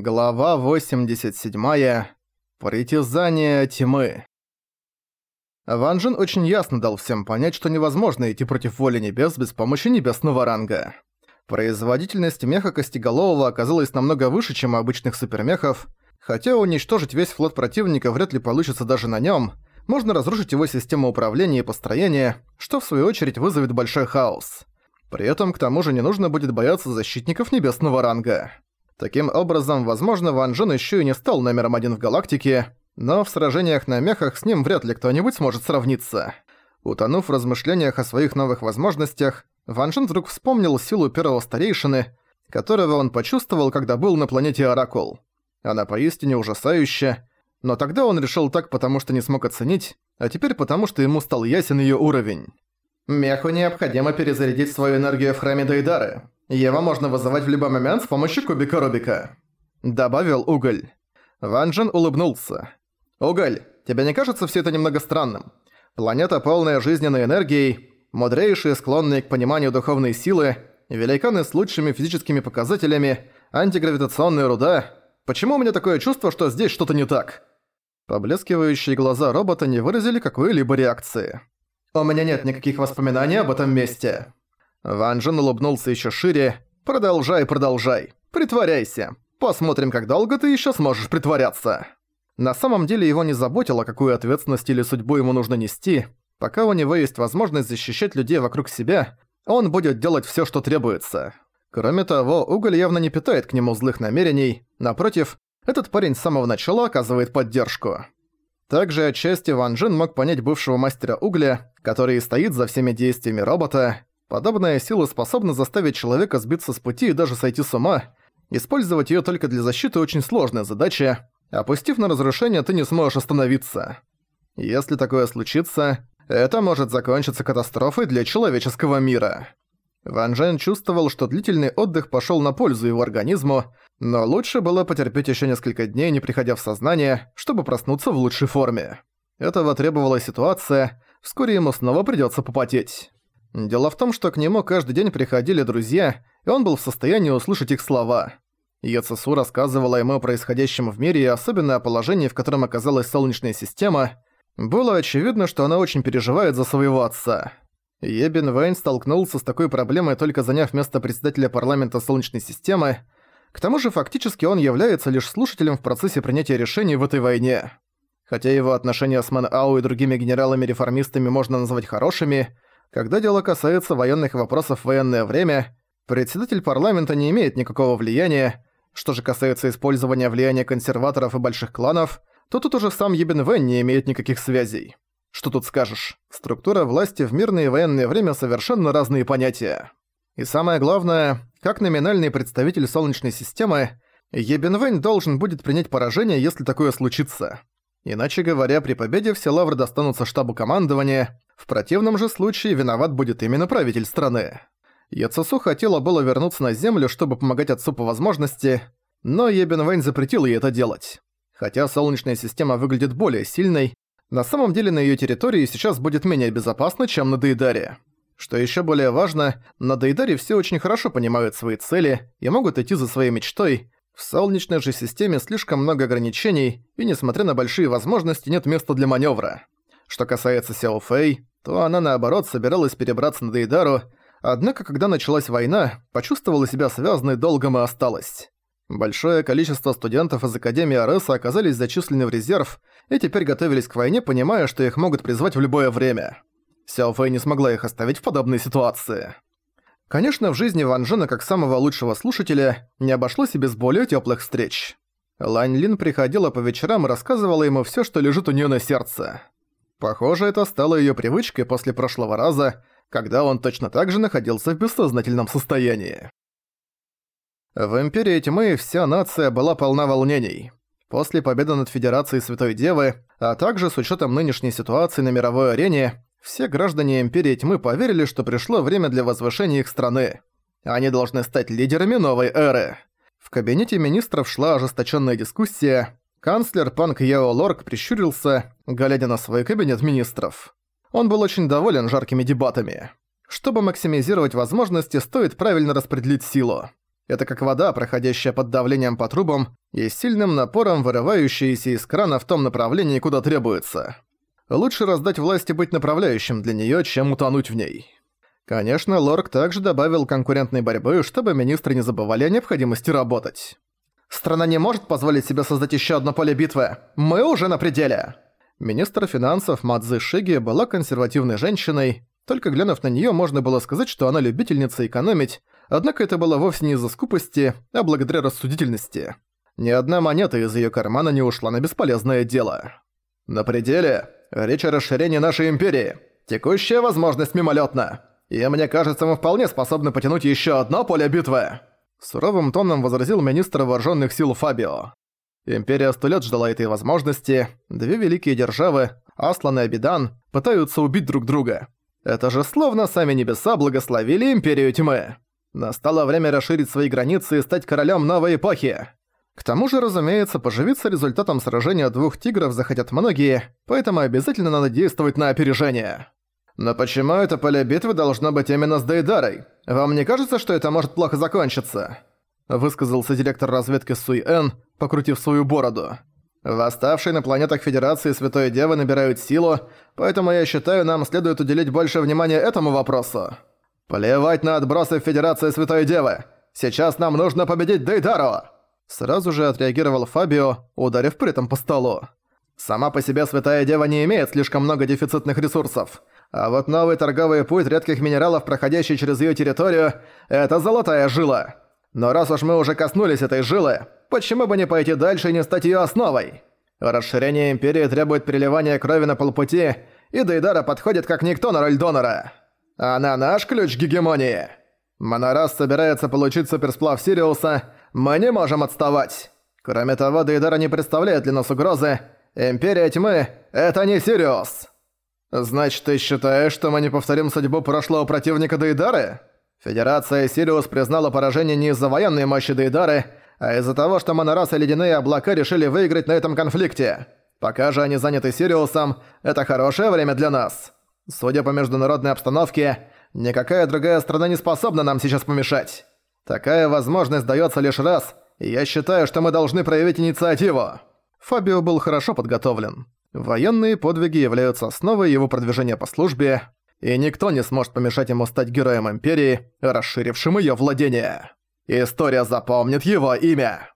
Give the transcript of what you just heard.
Глава 87. Притязание тьмы. Ван Джин очень ясно дал всем понять, что невозможно идти против воли небес без помощи небесного ранга. Производительность меха Костеголового оказалась намного выше, чем у обычных супермехов, хотя уничтожить весь флот противника вряд ли получится даже на нем. можно разрушить его систему управления и построения, что в свою очередь вызовет большой хаос. При этом к тому же не нужно будет бояться защитников небесного ранга. Таким образом, возможно, Ван Джен ещё и не стал номером один в галактике, но в сражениях на мехах с ним вряд ли кто-нибудь сможет сравниться. Утонув в размышлениях о своих новых возможностях, Ван Джен вдруг вспомнил силу первого старейшины, которого он почувствовал, когда был на планете Оракул. Она поистине ужасающая, но тогда он решил так, потому что не смог оценить, а теперь потому, что ему стал ясен её уровень. Меху необходимо перезарядить свою энергию в храме Дейдары. Его можно вызывать в любой момент с помощью кубика Рубика», — добавил Уголь. Ван Джен улыбнулся. «Уголь, тебе не кажется все это немного странным? Планета, полная жизненной энергией, мудрейшие, склонные к пониманию духовной силы, великаны с лучшими физическими показателями, антигравитационная руда. Почему у меня такое чувство, что здесь что-то не так?» Поблескивающие глаза робота не выразили какой-либо реакции. «У меня нет никаких воспоминаний об этом месте», Ван Джен улыбнулся еще шире. «Продолжай, продолжай. Притворяйся. Посмотрим, как долго ты еще сможешь притворяться». На самом деле его не заботило, какую ответственность или судьбу ему нужно нести. Пока у него есть возможность защищать людей вокруг себя, он будет делать все, что требуется. Кроме того, Уголь явно не питает к нему злых намерений. Напротив, этот парень с самого начала оказывает поддержку. Также отчасти Ван Джин мог понять бывшего мастера Угля, который стоит за всеми действиями робота, Подобная сила способна заставить человека сбиться с пути и даже сойти с ума. Использовать её только для защиты очень сложная задача. Опустив на разрушение, ты не сможешь остановиться. Если такое случится, это может закончиться катастрофой для человеческого мира. Ван Джен чувствовал, что длительный отдых пошёл на пользу его организму, но лучше было потерпеть ещё несколько дней, не приходя в сознание, чтобы проснуться в лучшей форме. Этого требовала ситуация, вскоре ему снова придётся попотеть. Дело в том, что к нему каждый день приходили друзья, и он был в состоянии услышать их слова. Яцесу рассказывала ему о происходящем в мире и особенно о положении, в котором оказалась Солнечная система. Было очевидно, что она очень переживает за своего отца. Ебин Вейн столкнулся с такой проблемой, только заняв место председателя парламента Солнечной системы. К тому же фактически он является лишь слушателем в процессе принятия решений в этой войне. Хотя его отношения с Мэн Ау и другими генералами-реформистами можно назвать хорошими, когда дело касается военных вопросов в военное время, председатель парламента не имеет никакого влияния. Что же касается использования влияния консерваторов и больших кланов, то тут уже сам Ебен Вэн не имеет никаких связей. Что тут скажешь? Структура власти в мирное и военное время совершенно разные понятия. И самое главное, как номинальный представитель Солнечной системы, Ебен Вэнь должен будет принять поражение, если такое случится. Иначе говоря, при победе все лавры достанутся штабу командования, в противном же случае виноват будет именно правитель страны. Яцесу хотела было вернуться на землю, чтобы помогать отцу по возможности, но Ебен запретил ей это делать. Хотя Солнечная система выглядит более сильной, на самом деле на её территории сейчас будет менее безопасно, чем на Дейдаре. Что ещё более важно, на Дейдаре все очень хорошо понимают свои цели и могут идти за своей мечтой. В Солнечной же системе слишком много ограничений, и несмотря на большие возможности, нет места для маневра. Что касается Сяо Фэй, то она наоборот собиралась перебраться на Дейдару, однако когда началась война, почувствовала себя связанной долгом и осталась. Большое количество студентов из Академии Ареса оказались зачислены в резерв и теперь готовились к войне, понимая, что их могут призвать в любое время. Сяо Фэй не смогла их оставить в подобной ситуации. Конечно, в жизни Ван Джена как самого лучшего слушателя не обошлось и без более теплых встреч. Лань Лин приходила по вечерам и рассказывала ему все, что лежит у нее на сердце. Похоже, это стало её привычкой после прошлого раза, когда он точно так же находился в бессознательном состоянии. В Империи Тьмы вся нация была полна волнений. После победы над Федерацией Святой Девы, а также с учётом нынешней ситуации на мировой арене, все граждане Империи Тьмы поверили, что пришло время для возвышения их страны. Они должны стать лидерами новой эры. В кабинете министров шла ожесточённая дискуссия, Канцлер Панк Яо Лорк прищурился, глядя на свой кабинет министров. Он был очень доволен жаркими дебатами. Чтобы максимизировать возможности, стоит правильно распределить силу. Это как вода, проходящая под давлением по трубам и сильным напором вырывающаяся из крана в том направлении, куда требуется. Лучше раздать власть и быть направляющим для неё, чем утонуть в ней. Конечно, Лорк также добавил конкурентной борьбы, чтобы министры не забывали о необходимости работать. «Страна не может позволить себе создать ещё одно поле битвы. Мы уже на пределе!» Министр финансов Мадзы Шиги была консервативной женщиной, только глянув на неё, можно было сказать, что она любительница экономить, однако это было вовсе не из-за скупости, а благодаря рассудительности. Ни одна монета из её кармана не ушла на бесполезное дело. «На пределе. Речь о расширении нашей империи. Текущая возможность мимолетна. И мне кажется, мы вполне способны потянуть ещё одно поле битвы!» Суровым тоном возразил министр вооруженных сил Фабио. Империя сто лет ждала этой возможности. Две великие державы, Аслан и Абидан, пытаются убить друг друга. Это же словно сами небеса благословили Империю Тьмы. Настало время расширить свои границы и стать королем новой эпохи. К тому же, разумеется, поживиться результатом сражения двух тигров захотят многие, поэтому обязательно надо действовать на опережение. Но почему это поле битвы должно быть именно с Дейдарой? Вам не кажется, что это может плохо закончиться? Высказался директор разведки Суй Эн, покрутив свою бороду. Восставшие на планетах Федерации Святой Девы набирают силу, поэтому я считаю, нам следует уделить больше внимания этому вопросу. Плевать на отбросы Федерации Святой Девы! Сейчас нам нужно победить Дейдару!» Сразу же отреагировал Фабио, ударив при этом по столу. «Сама по себе Святая Дева не имеет слишком много дефицитных ресурсов, а вот новый торговый путь редких минералов, проходящий через ее территорию, это золотая жила. Но раз уж мы уже коснулись этой жилы, Почему бы не пойти дальше и не стать ее основой? Расширение Империи требует переливания крови на полпути, и Дейдара подходит как никто на роль донора. Она наш ключ к гегемонии. Монорас собирается получить суперсплав Сириуса, мы не можем отставать. Кроме того, Дейдара не представляет для нас угрозы. Империя Тьмы — это не Сириус. Значит, ты считаешь, что мы не повторим судьбу прошлого противника Дейдары? Федерация Сириус признала поражение не из-за военной мощи Дейдары, а из-за того, что Монорас и Ледяные Облака решили выиграть на этом конфликте. Пока же они заняты Сириусом, это хорошее время для нас. Судя по международной обстановке, никакая другая страна не способна нам сейчас помешать. Такая возможность дается лишь раз, и я считаю, что мы должны проявить инициативу». Фабио был хорошо подготовлен. Военные подвиги являются основой его продвижения по службе, и никто не сможет помешать ему стать героем Империи, расширившим ее владение. История запомнит его имя.